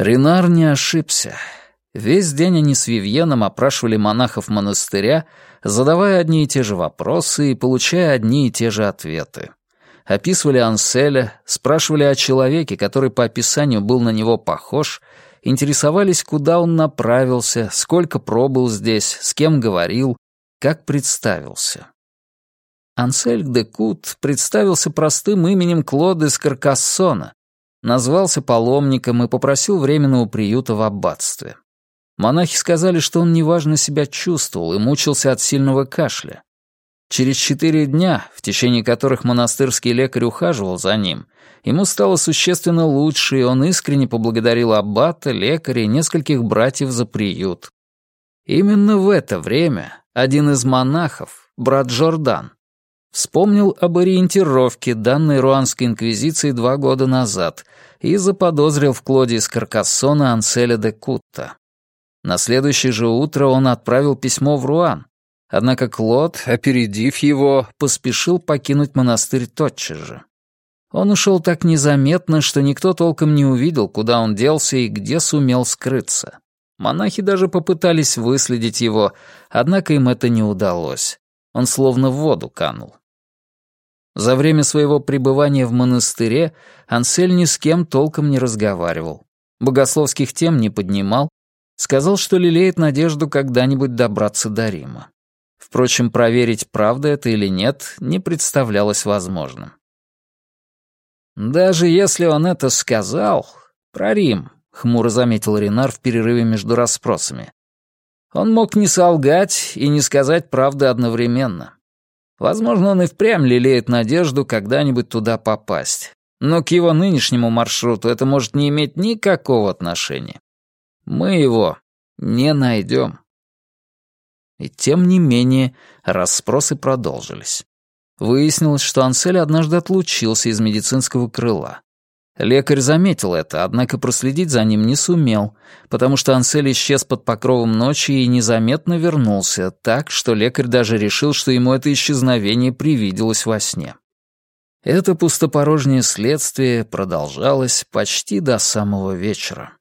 Ренар не ошибся. Весь день они с Вивьеном опрашивали монахов монастыря, задавая одни и те же вопросы и получая одни и те же ответы. Описывали Анселя, спрашивали о человеке, который по описанию был на него похож, интересовались, куда он направился, сколько пробыл здесь, с кем говорил, как представился. Ансель де Кут представился простым именем Клода из Каркассона, назвался паломником и попросил временного приюта в аббатстве. Монахи сказали, что он неважно себя чувствовал и мучился от сильного кашля. Через четыре дня, в течение которых монастырский лекарь ухаживал за ним, ему стало существенно лучше, и он искренне поблагодарил аббата, лекаря и нескольких братьев за приют. Именно в это время один из монахов, брат Джордан, вспомнил об ориентировке, данной Руанской инквизицией два года назад, и заподозрил в Клоде из Каркассона Анселя де Кутта. На следующее же утро он отправил письмо в Руан, однако Клод, опередив его, поспешил покинуть монастырь тотчас же. Он ушел так незаметно, что никто толком не увидел, куда он делся и где сумел скрыться. Монахи даже попытались выследить его, однако им это не удалось. Он словно в воду канул. За время своего пребывания в монастыре Ансель ни с кем толком не разговаривал. Богословских тем не поднимал, сказал, что лелеет надежду когда-нибудь добраться до Рима. Впрочем, проверить, правда это или нет, не представлялось возможным. «Даже если он это сказал, про Рим», — хмуро заметил Ренар в перерыве между расспросами, «он мог не солгать и не сказать правды одновременно. Возможно, он и впрямь лелеет надежду когда-нибудь туда попасть. Но к его нынешнему маршруту это может не иметь никакого отношения. Мы его не найдем. И тем не менее расспросы продолжились. Выяснилось, что Ансель однажды отлучился из медицинского крыла. Лекарь заметил это, однако проследить за ним не сумел, потому что Ансель исчез под покровом ночи и незаметно вернулся, так, что лекарь даже решил, что ему это исчезновение привиделось во сне. Это пустопорожнее следствие продолжалось почти до самого вечера.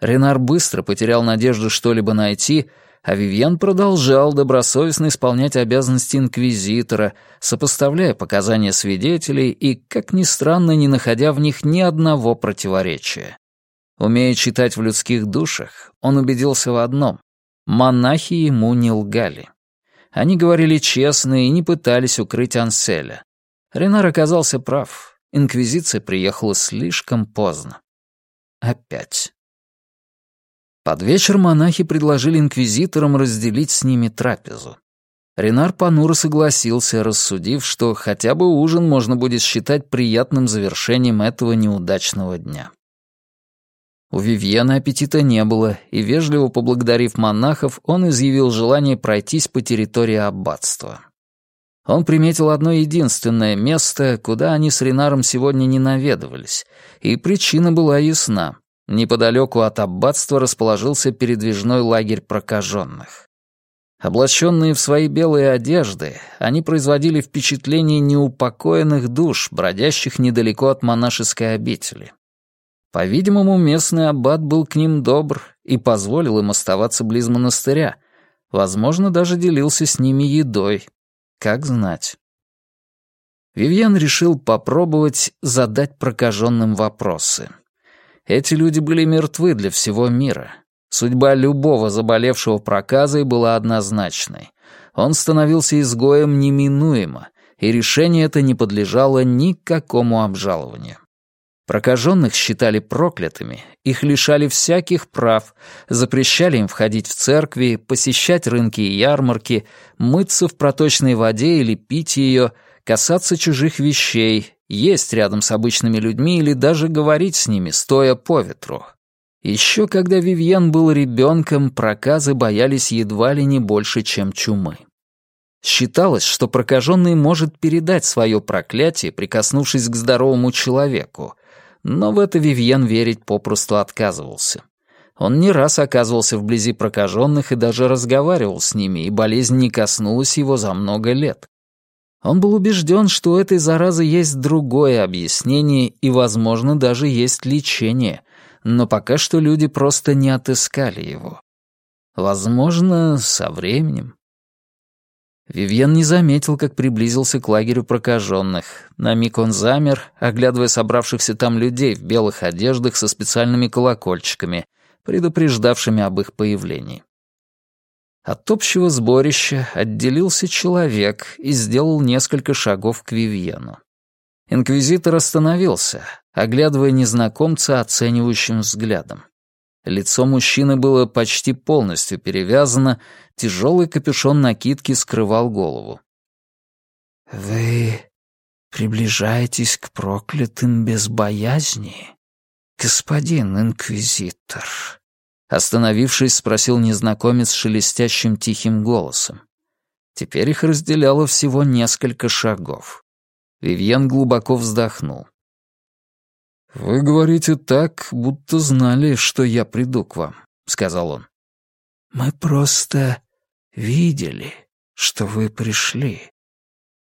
Ренар быстро потерял надежду что-либо найти, а Вивьен продолжал добросовестно исполнять обязанности инквизитора, сопоставляя показания свидетелей и, как ни странно, не находя в них ни одного противоречия. Умея читать в людских душах, он убедился в одном — монахи ему не лгали. Они говорили честно и не пытались укрыть Анселя. Ренар оказался прав. Инквизиция приехала слишком поздно. Опять. Под вечер монахи предложили инквизиторам разделить с ними трапезу. Ренар понуро согласился, рассудив, что хотя бы ужин можно будет считать приятным завершением этого неудачного дня. У Вивьена аппетита не было, и, вежливо поблагодарив монахов, он изъявил желание пройтись по территории аббатства. Он приметил одно единственное место, куда они с Ренаром сегодня не наведывались, и причина была ясна. Неподалеку от аббатства расположился передвижной лагерь прокаженных. Облаченные в свои белые одежды, они производили впечатление неупокоенных душ, бродящих недалеко от монашеской обители. По-видимому, местный аббат был к ним добр и позволил им оставаться близ монастыря. Возможно, даже делился с ними едой. Как знать. Вивьен решил попробовать задать прокаженным вопросы. Эти люди были мертвы для всего мира. Судьба любого заболевшего проказой была однозначной. Он становился изгоем неминуемо, и решение это не подлежало никакому обжалованию. Прокаженных считали проклятыми, их лишали всяких прав, запрещали им входить в церкви, посещать рынки и ярмарки, мыться в проточной воде или пить ее, касаться чужих вещей, есть рядом с обычными людьми или даже говорить с ними, стоя по ветру. Еще когда Вивьен был ребенком, проказы боялись едва ли не больше, чем чумы. Считалось, что прокаженный может передать свое проклятие, прикоснувшись к здоровому человеку, но в это Вивьен верить попросту отказывался. Он не раз оказывался вблизи прокаженных и даже разговаривал с ними, и болезнь не коснулась его за много лет. Он был убежден, что у этой заразы есть другое объяснение и, возможно, даже есть лечение, но пока что люди просто не отыскали его. Возможно, со временем. Вивьен не заметил, как приблизился к лагерю прокаженных. На миг он замер, оглядывая собравшихся там людей в белых одеждах со специальными колокольчиками, предупреждавшими об их появлении. От общего сборища отделился человек и сделал несколько шагов к Вивьену. Инквизитор остановился, оглядывая незнакомца оценивающим взглядом. Лицо мужчины было почти полностью перевязано, тяжелый капюшон накидки скрывал голову. «Вы приближаетесь к проклятым без боязни, господин инквизитор?» Остановившись, спросил незнакомец шелестящим тихим голосом. Теперь их разделяло всего несколько шагов. Вивьен глубоко вздохнул. «Вы говорите так, будто знали, что я приду к вам», — сказал он. «Мы просто видели, что вы пришли.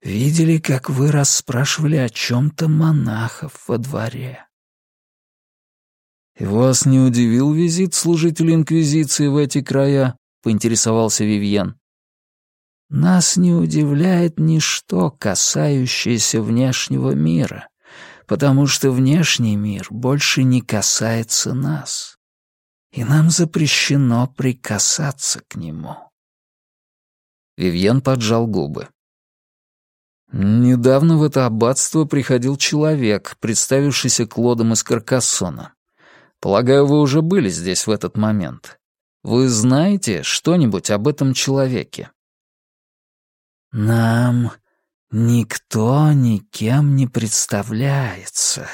Видели, как вы расспрашивали о чем-то монахов во дворе». «И вас не удивил визит служителя Инквизиции в эти края?» — поинтересовался Вивьен. «Нас не удивляет ничто, касающееся внешнего мира», потому что внешний мир больше не касается нас, и нам запрещено прикасаться к нему. Вивьен поджал губы. Недавно в это аббатство приходил человек, представившийся Клодом из Каркассона. Полагаю, вы уже были здесь в этот момент. Вы знаете что-нибудь об этом человеке? Нам «Никто никем не представляется,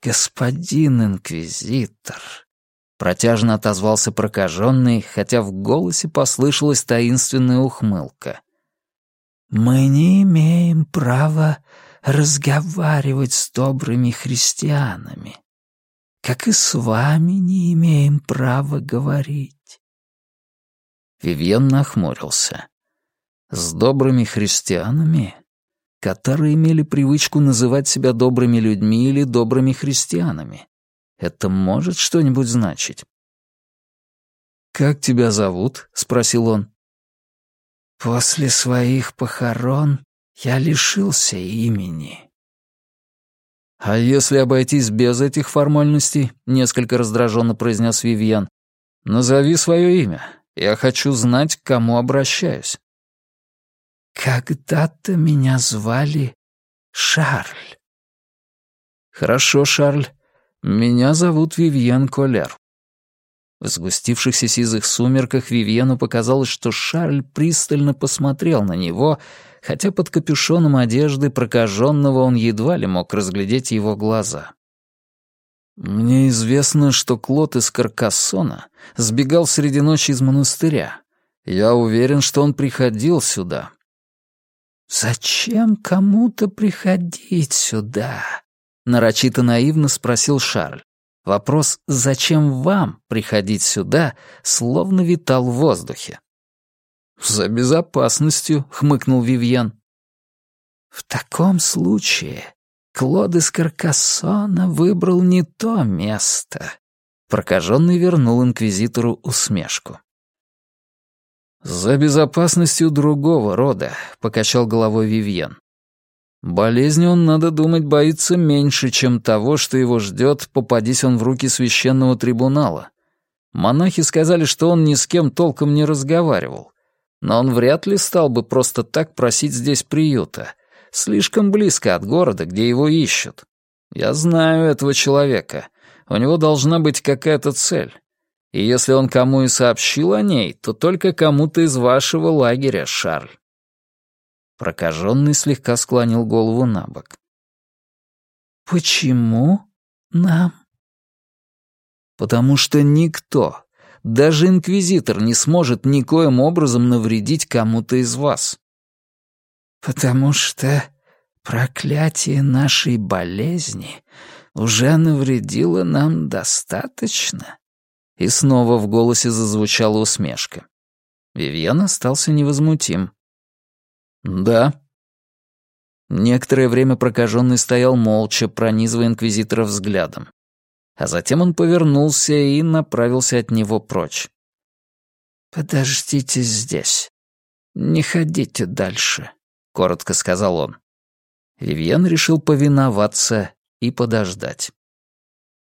господин инквизитор», — протяжно отозвался прокаженный, хотя в голосе послышалась таинственная ухмылка. «Мы не имеем права разговаривать с добрыми христианами, как и с вами не имеем права говорить». Вивьен нахмурился. «С добрыми христианами которые имели привычку называть себя добрыми людьми или добрыми христианами. Это может что-нибудь значить? «Как тебя зовут?» — спросил он. «После своих похорон я лишился имени». «А если обойтись без этих формальностей?» — несколько раздраженно произнес Вивьен. «Назови свое имя. Я хочу знать, к кому обращаюсь». «Когда-то меня звали Шарль». «Хорошо, Шарль. Меня зовут Вивьен Колер». В сгустившихся сизых сумерках Вивьену показалось, что Шарль пристально посмотрел на него, хотя под капюшоном одежды прокаженного он едва ли мог разглядеть его глаза. «Мне известно, что Клод из Каркассона сбегал среди ночи из монастыря. Я уверен, что он приходил сюда, «Зачем кому-то приходить сюда?» — нарочито наивно спросил Шарль. Вопрос «Зачем вам приходить сюда?» словно витал в воздухе. «За безопасностью», — хмыкнул Вивьен. «В таком случае Клод из Каркассона выбрал не то место». Прокаженный вернул инквизитору усмешку. «За безопасностью другого рода», — покачал головой Вивьен. «Болезни он, надо думать, боится меньше, чем того, что его ждет, попадись он в руки священного трибунала. Монахи сказали, что он ни с кем толком не разговаривал. Но он вряд ли стал бы просто так просить здесь приюта. Слишком близко от города, где его ищут. Я знаю этого человека. У него должна быть какая-то цель. И если он кому и сообщил о ней, то только кому-то из вашего лагеря, Шарль. Прокаженный слегка склонил голову на бок. «Почему нам?» «Потому что никто, даже инквизитор, не сможет никоим образом навредить кому-то из вас». «Потому что проклятие нашей болезни уже навредило нам достаточно?» И снова в голосе зазвучала усмешка. Вивьен остался невозмутим. «Да». Некоторое время прокаженный стоял молча, пронизывая инквизитора взглядом. А затем он повернулся и направился от него прочь. «Подождите здесь. Не ходите дальше», — коротко сказал он. Вивьен решил повиноваться и подождать.